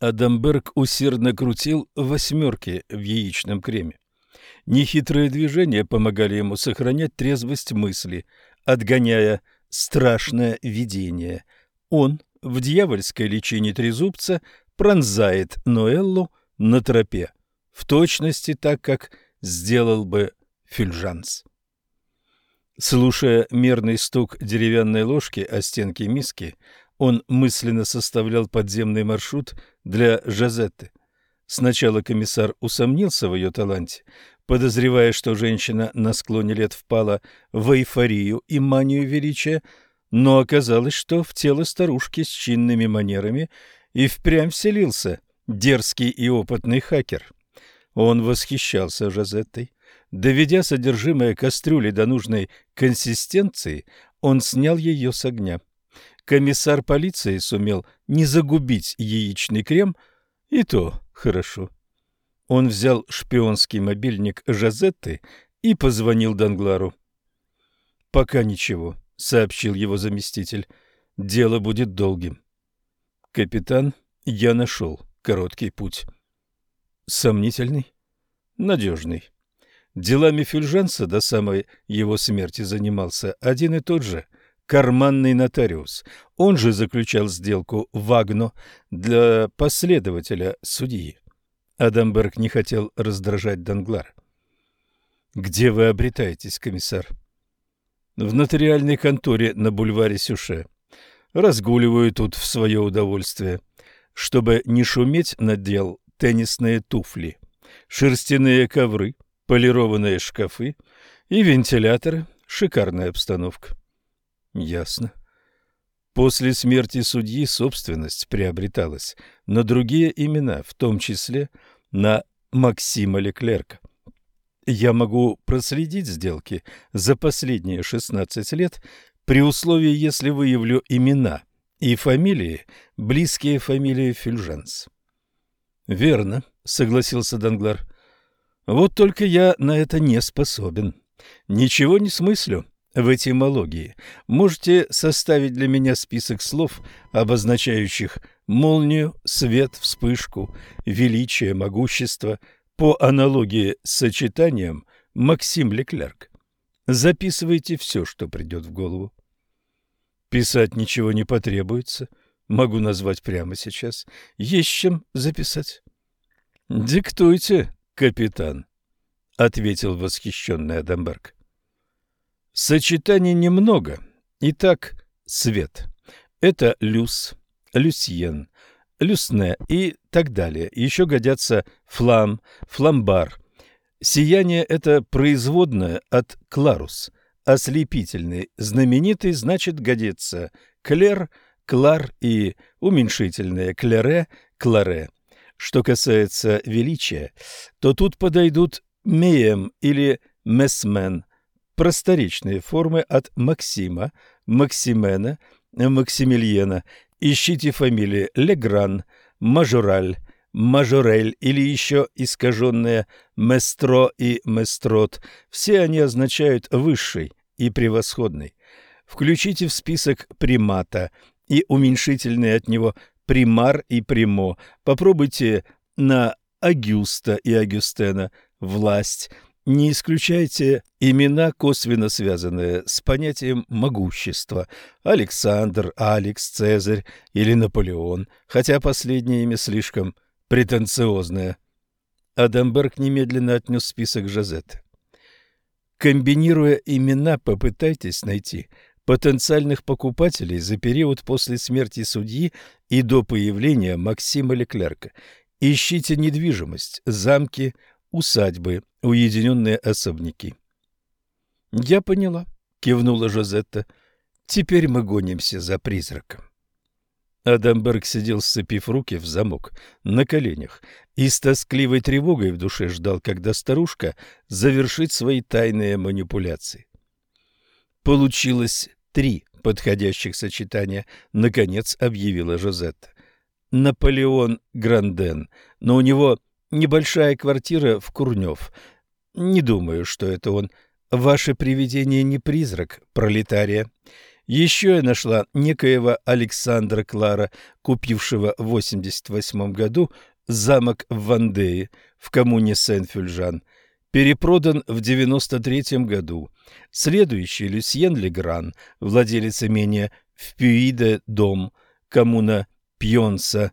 Адамберг усердно крутил восьмерки в яичном креме. Нехитрые движения помогали ему сохранять трезвость мысли, отгоняя страшное видение. Он в дьявольской личине трезубца пронзает Ноэллу на тропе, в точности так, как сделал бы Фюльжанс. Слушая мерный стук деревянной ложки о стенки миски, он мысленно составлял подземный маршрут – для Жазетты. Сначала комиссар усомнился в ее таланте, подозревая, что женщина на склоне лет впала в эйфорию и манию величия, но оказалось, что в тело старушки с чинными манерами и впрямь вселился дерзкий и опытный хакер. Он восхищался Жазеттой. Доведя содержимое кастрюли до нужной консистенции, он снял ее с огня комиссар полиции сумел не загубить яичный крем, и то хорошо. Он взял шпионский мобильник Жазетты и позвонил Данглару. «Пока ничего», — сообщил его заместитель. «Дело будет долгим». «Капитан, я нашел короткий путь». «Сомнительный?» «Надежный». Делами Фюльжанса до самой его смерти занимался один и тот же — карманный нотариус. Он же заключал сделку Вагну для последователя судьи. Адамберг не хотел раздражать Данглар. «Где вы обретаетесь, комиссар?» «В нотариальной конторе на бульваре Сюше. Разгуливаю тут в свое удовольствие. Чтобы не шуметь, надел теннисные туфли, шерстяные ковры, полированные шкафы и вентиляторы. Шикарная обстановка». Ясно. После смерти судьи собственность приобреталась на другие имена, в том числе на Максима Леклерка. Я могу проследить сделки за последние 16 лет при условии, если выявлю имена и фамилии, близкие фамилии Фюльжанс. Верно, согласился Данглар. Вот только я на это не способен. Ничего не смыслю. В этимологии можете составить для меня список слов, обозначающих молнию, свет, вспышку, величие, могущество, по аналогии с сочетанием Максим Леклерк. Записывайте все, что придет в голову. Писать ничего не потребуется. Могу назвать прямо сейчас. Есть чем записать. «Диктуйте, капитан», — ответил восхищенный Адамберг. Сочетаний немного. Итак, свет. Это люс, люсьен, люсне и так далее. Еще годятся флам, фламбар. Сияние – это производное от кларус. Ослепительный, знаменитый, значит, годится клер, клар и уменьшительное клере, кларе. Что касается величия, то тут подойдут меем или месмен – просторечные формы от Максима, Максимена, Максимильена, ищите фамилии Легран, Мажораль, Мажорель или еще искаженные Местро и Местрот. Все они означают «высший» и «превосходный». Включите в список примата и уменьшительные от него примар и примо. Попробуйте на Агюста и Агюстена «власть». Не исключайте имена, косвенно связанные с понятием «могущество» – Александр, Алекс, Цезарь или Наполеон, хотя последнее имя слишком претенциозное. Адамберг немедленно отнес список Жазетты. Комбинируя имена, попытайтесь найти потенциальных покупателей за период после смерти судьи и до появления Максима Леклерка. Ищите недвижимость, замки – усадьбы, уединенные особняки. «Я поняла», — кивнула Жозетта. «Теперь мы гонимся за призраком». Адамберг сидел, сцепив руки в замок, на коленях, и с тоскливой тревогой в душе ждал, когда старушка завершит свои тайные манипуляции. Получилось три подходящих сочетания, наконец объявила Жозетта. Наполеон Гранден, но у него Небольшая квартира в Курнев. Не думаю, что это он. Ваше привидение не призрак, пролетария. Еще я нашла некоего Александра Клара, купившего в 88 году замок в Вандее в коммуне Сен-Фюльжан. Перепродан в 93 году. Следующий Люсьен Легран, владелец имения в Пюиде дом, коммуна Пьонса,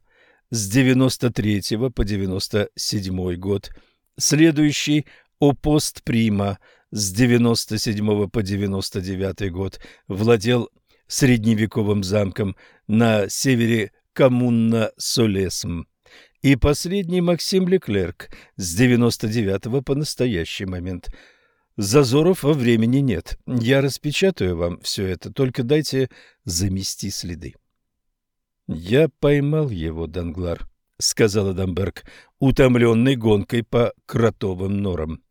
с 93 по 97 год, следующий о пост Прима с 97 по 99 год, владел средневековым замком на севере Коммунна-Солесм. И последний Максим Леклерк с 99 по настоящий момент. Зазоров во времени нет. Я распечатаю вам все это, только дайте замести следы. Я поймал его, Данглар, — сказал Дамберг, утомленный гонкой по кротовым норам.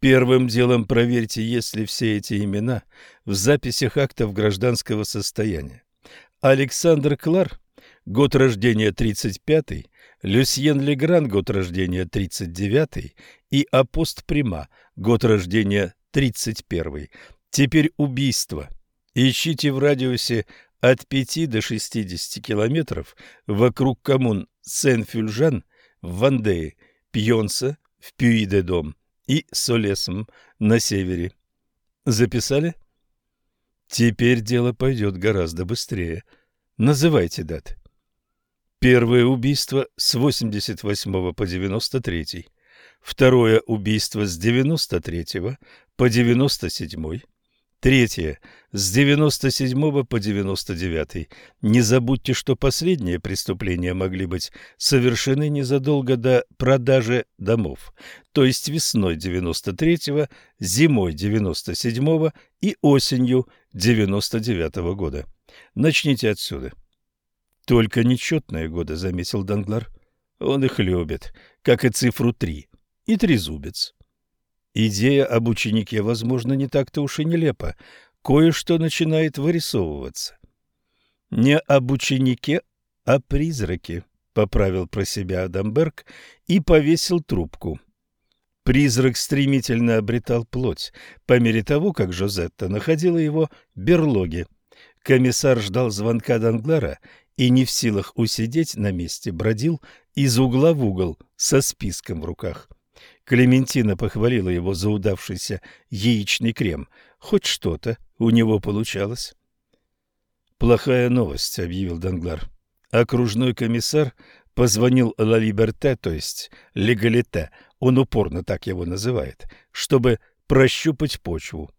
Первым делом проверьте, есть ли все эти имена в записях актов гражданского состояния. Александр Клар, год рождения 35-й, Люсьен Легран, год рождения 39-й и Апост Прима, год рождения 31-й. Теперь убийство. Ищите в радиусе от 5 до 60 километров вокруг коммун Сен-Фюльжен в Вандее, Пьонса в Пюи-де-Дом и Солесом на севере. Записали? Теперь дело пойдет гораздо быстрее. Называйте даты. Первое убийство с 88 по 93. Второе убийство с 93 по 97. Третье. С 97 по 99. Не забудьте, что последние преступления могли быть совершены незадолго до продажи домов, то есть весной 93, зимой 97 и осенью 99 -го года. Начните отсюда. Только нечетные годы, заметил Данглар. Он их любит, как и цифру 3 и трезубец. Идея об ученике, возможно, не так-то уж и нелепа. Кое-что начинает вырисовываться. Не об ученике, а призраке, поправил про себя Адамберг и повесил трубку. Призрак стремительно обретал плоть по мере того, как Жозетта находила его берлоги. Комиссар ждал звонка Данглара и не в силах усидеть на месте бродил из угла в угол со списком в руках. Клементина похвалила его за удавшийся яичный крем. Хоть что-то у него получалось. «Плохая новость», — объявил Данглар. «Окружной комиссар позвонил Ла Либерте, то есть Легалите, он упорно так его называет, чтобы прощупать почву.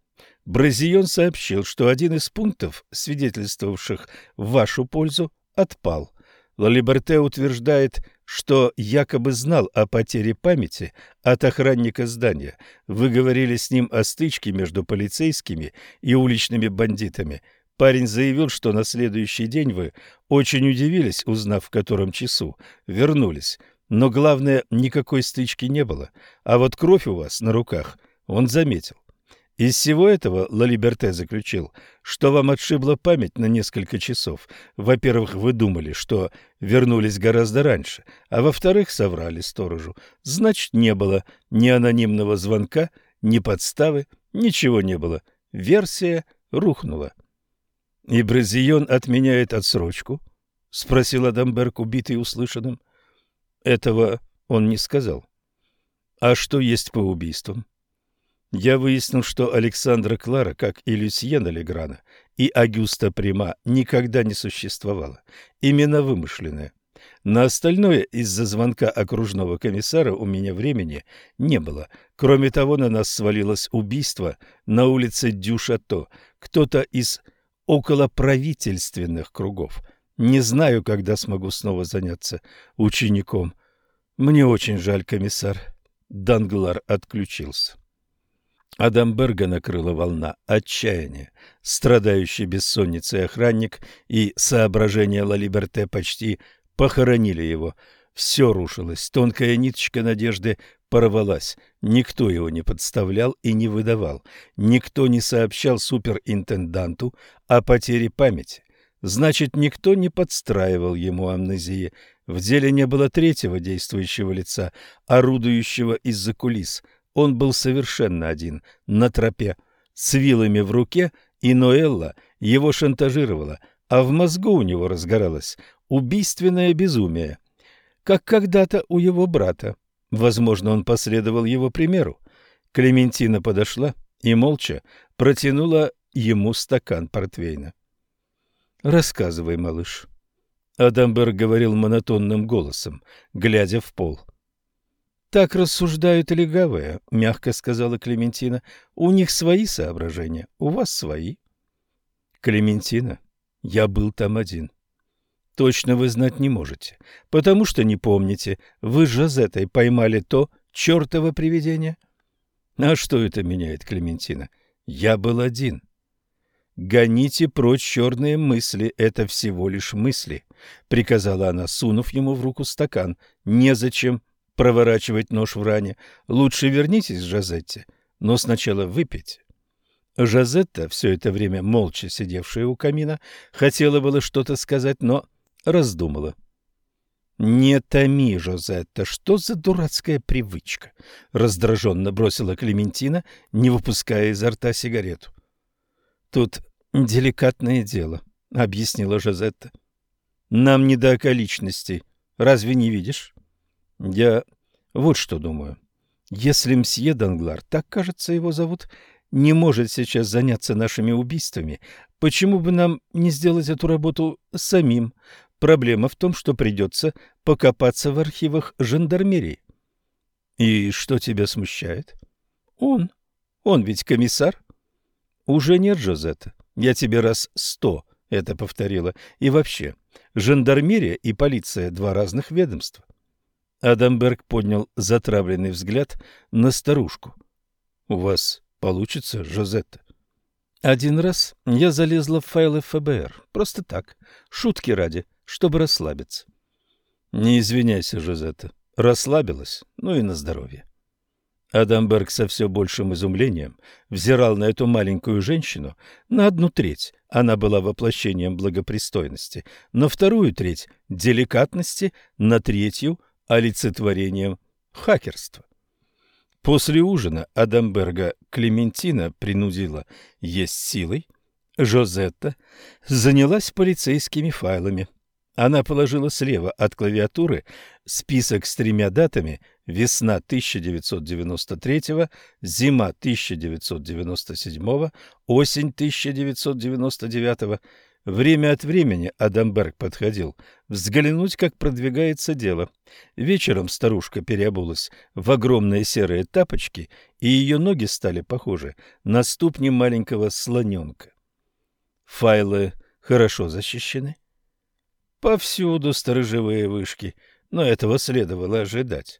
Бразион сообщил, что один из пунктов, свидетельствовавших в вашу пользу, отпал. Лалиберте утверждает, что якобы знал о потере памяти от охранника здания. Вы говорили с ним о стычке между полицейскими и уличными бандитами. Парень заявил, что на следующий день вы очень удивились, узнав в котором часу, вернулись. Но главное, никакой стычки не было, а вот кровь у вас на руках он заметил. Из всего этого Лалиберте заключил, что вам отшибла память на несколько часов. Во-первых, вы думали, что вернулись гораздо раньше, а во-вторых, соврали сторожу. Значит, не было ни анонимного звонка, ни подставы, ничего не было. Версия рухнула. — И Бразион отменяет отсрочку? — спросил Адамберг, убитый услышанным. Этого он не сказал. — А что есть по убийствам? Я выяснил, что Александра Клара, как и Люсьена Леграна, и Агюста Прима никогда не существовало. Именно вымышленное. На остальное из-за звонка окружного комиссара у меня времени не было. Кроме того, на нас свалилось убийство на улице Дюшато. Кто-то из околоправительственных кругов. Не знаю, когда смогу снова заняться учеником. Мне очень жаль, комиссар. Данглар отключился. Адамберга накрыла волна отчаяния, страдающий бессонницей охранник и соображение Ла Либерте почти похоронили его. Все рушилось, тонкая ниточка надежды порвалась. Никто его не подставлял и не выдавал. Никто не сообщал суперинтенданту о потере памяти. Значит, никто не подстраивал ему амнезии. В деле не было третьего действующего лица, орудующего из-за кулис – он был совершенно один, на тропе. С вилами в руке и Ноэлла его шантажировала, а в мозгу у него разгоралось убийственное безумие, как когда-то у его брата. Возможно, он последовал его примеру. Клементина подошла и молча протянула ему стакан портвейна. «Рассказывай, малыш». Адамберг говорил монотонным голосом, глядя в пол. Так рассуждают легавые, — мягко сказала Клементина. — У них свои соображения, у вас свои. — Клементина, я был там один. — Точно вы знать не можете, потому что не помните. Вы же с этой поймали то чертово привидение. — А что это меняет, Клементина? Я был один. — Гоните прочь черные мысли, это всего лишь мысли, — приказала она, сунув ему в руку стакан. — Незачем. — проворачивать нож в ране. Лучше вернитесь к Жазетте, но сначала выпейте. Жазетта, все это время молча сидевшая у камина, хотела было что-то сказать, но раздумала. «Не томи, Жозетта, что за дурацкая привычка?» — раздраженно бросила Клементина, не выпуская изо рта сигарету. «Тут деликатное дело», — объяснила Жозетта. «Нам не до околичностей. Разве не видишь?» Я вот что думаю. Если мсье Данглар так, кажется, его зовут, не может сейчас заняться нашими убийствами, почему бы нам не сделать эту работу самим? Проблема в том, что придется покопаться в архивах жандармерии. И что тебя смущает? Он. Он ведь комиссар. Уже нет, Жозетта. Я тебе раз сто это повторила. И вообще, жандармерия и полиция – два разных ведомства. Адамберг поднял затравленный взгляд на старушку. «У вас получится, Жозетта?» «Один раз я залезла в файлы ФБР. Просто так. Шутки ради, чтобы расслабиться». «Не извиняйся, Жозетта. Расслабилась. Ну и на здоровье». Адамберг со все большим изумлением взирал на эту маленькую женщину на одну треть. Она была воплощением благопристойности, на вторую треть – деликатности, на третью – олицетворением хакерства. После ужина Адамберга Клементина принудила есть силой. Жозетта занялась полицейскими файлами. Она положила слева от клавиатуры список с тремя датами весна 1993, зима 1997, осень 1999 года. Время от времени Адамберг подходил, взглянуть, как продвигается дело. Вечером старушка переобулась в огромные серые тапочки, и ее ноги стали похожи на ступни маленького слоненка. Файлы хорошо защищены? Повсюду сторожевые вышки, но этого следовало ожидать.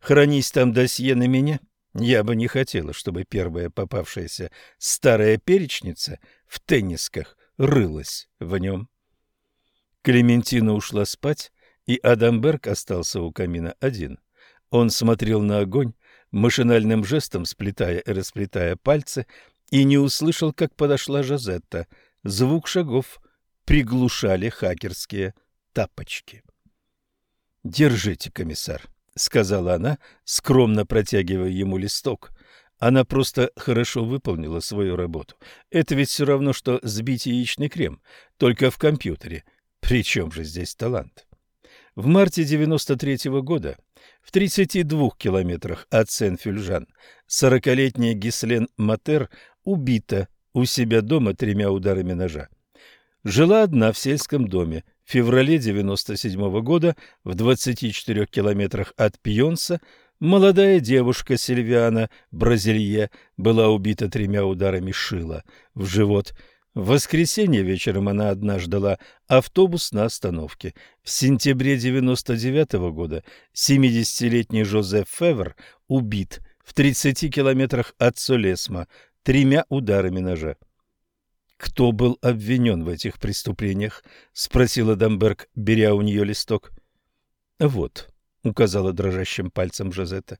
Хранись там досье на меня. Я бы не хотела, чтобы первая попавшаяся старая перечница в теннисках рылась в нем. Клементина ушла спать, и Адамберг остался у камина один. Он смотрел на огонь, машинальным жестом сплетая и расплетая пальцы, и не услышал, как подошла Жозетта. Звук шагов приглушали хакерские тапочки. «Держите, комиссар», — сказала она, скромно протягивая ему листок — она просто хорошо выполнила свою работу. Это ведь все равно, что сбить яичный крем, только в компьютере. при чем же здесь талант? В марте 93 -го года в 32 километрах от Сен-Фюльжан 40-летняя Гислен Матер убита у себя дома тремя ударами ножа. Жила одна в сельском доме. В феврале 97 -го года в 24 километрах от Пьонса Молодая девушка Сильвиана, Бразилье, была убита тремя ударами шила в живот. В воскресенье вечером она одна ждала автобус на остановке. В сентябре 99 -го года 70-летний Жозеф Февер убит в 30 километрах от Солесма тремя ударами ножа. «Кто был обвинен в этих преступлениях?» — спросила Дамберг, беря у нее листок. «Вот», указала дрожащим пальцем Жозетта.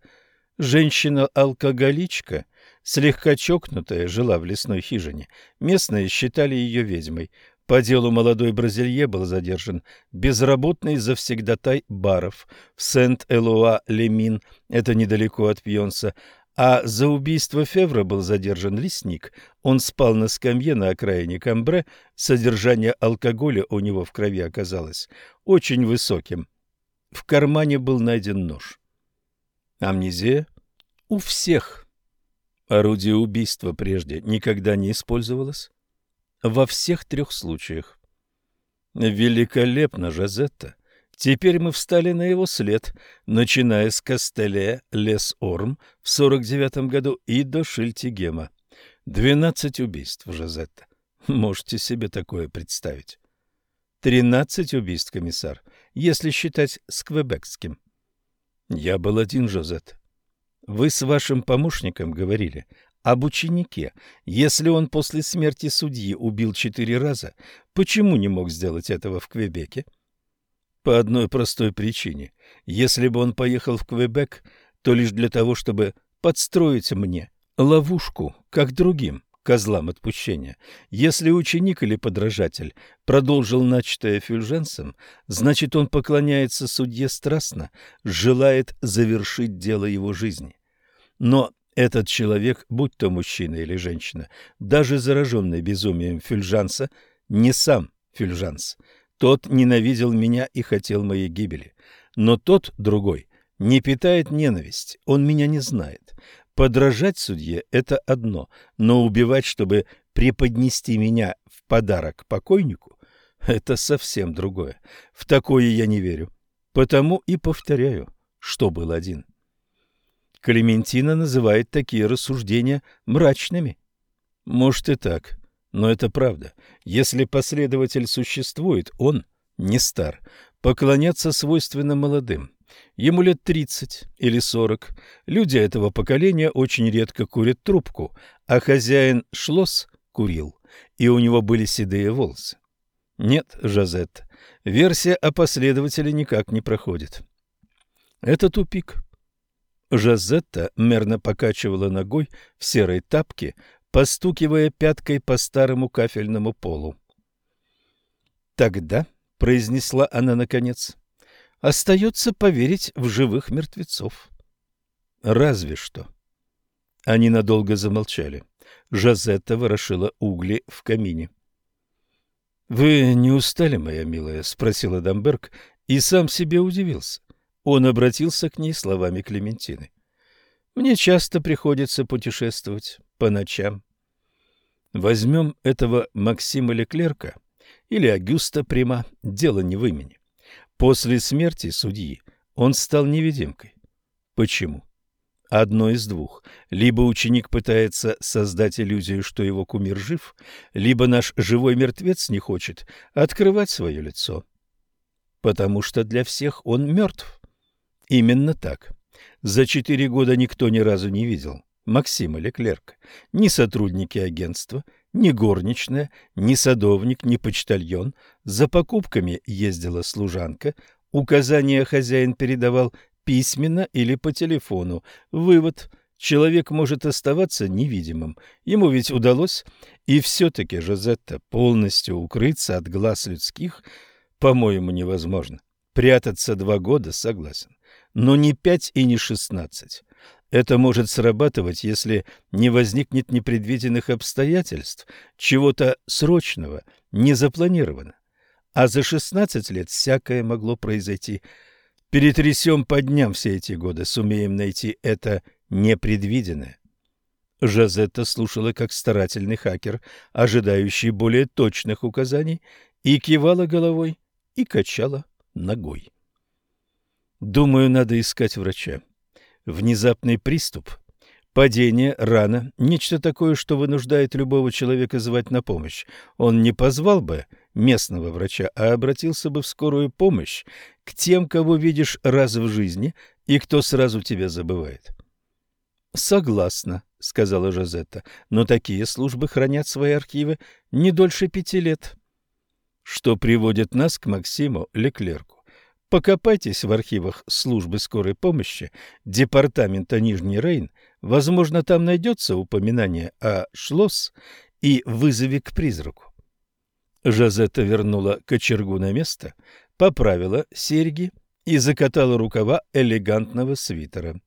Женщина-алкоголичка, слегка чокнутая, жила в лесной хижине. Местные считали ее ведьмой. По делу молодой бразилье был задержан безработный завсегдатай баров в Сент-Элуа-Лемин, это недалеко от Пьонса, а за убийство Февра был задержан лесник. Он спал на скамье на окраине Камбре, содержание алкоголя у него в крови оказалось очень высоким в кармане был найден нож. Амнезия у всех. Орудие убийства прежде никогда не использовалось. Во всех трех случаях. Великолепно, Жозетта. Теперь мы встали на его след, начиная с Костеле Лес-Орм в 49 году и до Шильтигема. 12 убийств, Жозетта. Можете себе такое представить. 13 убийств, комиссар если считать с квебекским. Я был один, Жозет. Вы с вашим помощником говорили об ученике. Если он после смерти судьи убил четыре раза, почему не мог сделать этого в Квебеке? По одной простой причине. Если бы он поехал в Квебек, то лишь для того, чтобы подстроить мне ловушку, как другим козлам отпущения. Если ученик или подражатель продолжил начатое Фюльженцем, значит он поклоняется судье страстно, желает завершить дело его жизни. Но этот человек, будь то мужчина или женщина, даже зараженный безумием Фюльжанса, не сам Фюльжанс. Тот ненавидел меня и хотел моей гибели. Но тот, другой, не питает ненависть, он меня не знает. Подражать судье – это одно, но убивать, чтобы преподнести меня в подарок покойнику – это совсем другое. В такое я не верю. Потому и повторяю, что был один. Клементина называет такие рассуждения мрачными. Может и так, но это правда. Если последователь существует, он не стар. Поклоняться свойственно молодым. Ему лет 30 или 40. Люди этого поколения очень редко курят трубку, а хозяин шлос курил, и у него были седые волосы. Нет, Жазет, версия о последователе никак не проходит. Это тупик. Жазетта мерно покачивала ногой в серой тапке, постукивая пяткой по старому кафельному полу. Тогда, — произнесла она наконец, — остается поверить в живых мертвецов. Разве что. Они надолго замолчали. Жазетта ворошила угли в камине. «Вы не устали, моя милая?» — спросила Дамберг и сам себе удивился. Он обратился к ней словами Клементины. «Мне часто приходится путешествовать по ночам. Возьмем этого Максима Леклерка или Агюста Прима, дело не в имени. После смерти судьи он стал невидимкой. Почему? Одно из двух. Либо ученик пытается создать иллюзию, что его кумир жив, либо наш живой мертвец не хочет открывать свое лицо. Потому что для всех он мертв. Именно так. За четыре года никто ни разу не видел Максима Леклерка, ни сотрудники агентства, ни горничная, ни садовник, ни почтальон. За покупками ездила служанка. Указания хозяин передавал письменно или по телефону. Вывод – Человек может оставаться невидимым, ему ведь удалось, и все-таки Жозетта полностью укрыться от глаз людских, по-моему, невозможно. Прятаться два года согласен, но не пять и не шестнадцать. Это может срабатывать, если не возникнет непредвиденных обстоятельств, чего-то срочного, не запланировано. А за 16 лет всякое могло произойти. Перетрясем по дням все эти годы, сумеем найти это непредвиденное. Жазетта слушала как старательный хакер, ожидающий более точных указаний, и кивала головой, и качала ногой. «Думаю, надо искать врача», внезапный приступ. Падение, рана, нечто такое, что вынуждает любого человека звать на помощь. Он не позвал бы местного врача, а обратился бы в скорую помощь к тем, кого видишь раз в жизни и кто сразу тебя забывает. «Согласна», — сказала Жозетта, — «но такие службы хранят свои архивы не дольше пяти лет» что приводит нас к Максиму Леклерку. Покопайтесь в архивах службы скорой помощи Департамента Нижний Рейн. Возможно, там найдется упоминание о Шлосс и вызове к призраку. Жазета вернула кочергу на место, поправила серьги и закатала рукава элегантного свитера.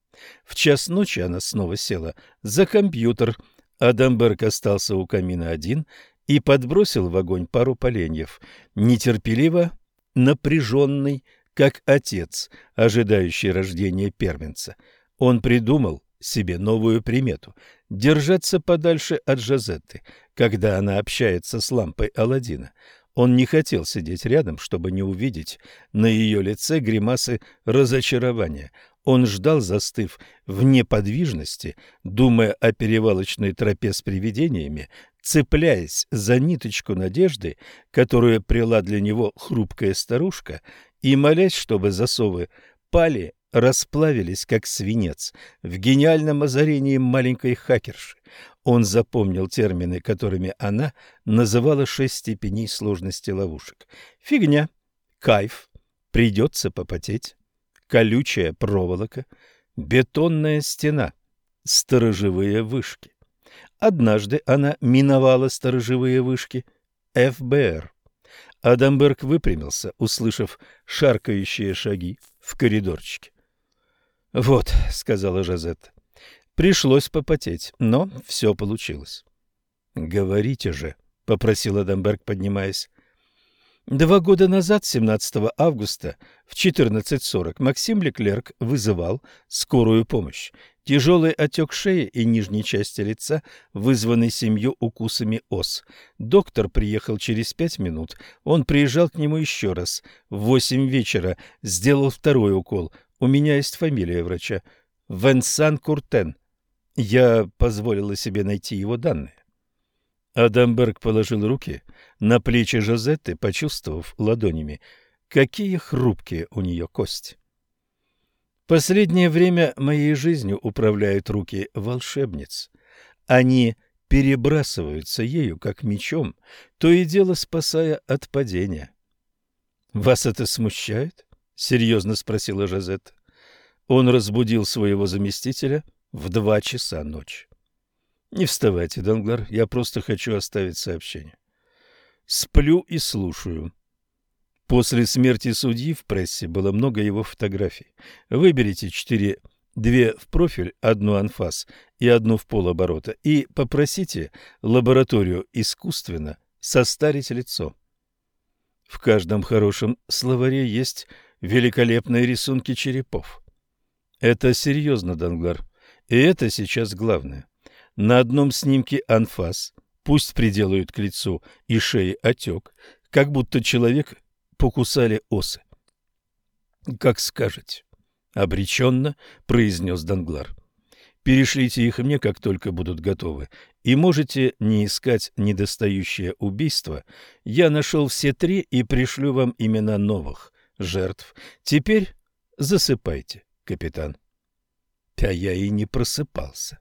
В час ночи она снова села за компьютер. а Дамберг остался у камина один и подбросил в огонь пару поленьев. Нетерпеливо, напряженный, как отец, ожидающий рождения первенца. Он придумал себе новую примету – держаться подальше от Жозетты, когда она общается с лампой Аладдина. Он не хотел сидеть рядом, чтобы не увидеть на ее лице гримасы разочарования. Он ждал, застыв в неподвижности, думая о перевалочной тропе с привидениями, цепляясь за ниточку надежды, которую прила для него хрупкая старушка, и молять, чтобы засовы пали, расплавились, как свинец, в гениальном озарении маленькой хакерши. Он запомнил термины, которыми она называла шесть степеней сложности ловушек. Фигня, кайф, придется попотеть, колючая проволока, бетонная стена, сторожевые вышки. Однажды она миновала сторожевые вышки ФБР. Адамберг выпрямился, услышав шаркающие шаги в коридорчике. «Вот», — сказала Жазетта, — «пришлось попотеть, но все получилось». «Говорите же», — попросил Адамберг, поднимаясь. Два года назад, 17 августа, в 14.40, Максим Леклерк вызывал скорую помощь. Тяжелый отек шеи и нижней части лица, вызванный семью укусами ос. Доктор приехал через пять минут. Он приезжал к нему еще раз. В восемь вечера сделал второй укол. У меня есть фамилия врача. Венсан Куртен. Я позволила себе найти его данные. Адамберг положил руки на плечи Жозетты, почувствовав ладонями, какие хрупкие у нее кости. Последнее время моей жизнью управляют руки волшебниц. Они перебрасываются ею, как мечом, то и дело спасая от падения. — Вас это смущает? — серьезно спросила Жазетта. Он разбудил своего заместителя в два часа ночи. — Не вставайте, Данглар, я просто хочу оставить сообщение. — Сплю и слушаю, После смерти судьи в прессе было много его фотографий. Выберите четыре, две в профиль, одну анфас и одну в полоборота, и попросите лабораторию искусственно состарить лицо. В каждом хорошем словаре есть великолепные рисунки черепов. Это серьезно, Данглар. И это сейчас главное. На одном снимке анфас, пусть приделают к лицу и шее отек, как будто человек покусали осы. «Как скажете», — обреченно произнес Данглар. «Перешлите их мне, как только будут готовы, и можете не искать недостающее убийство. Я нашел все три и пришлю вам имена новых жертв. Теперь засыпайте, капитан». А я и не просыпался.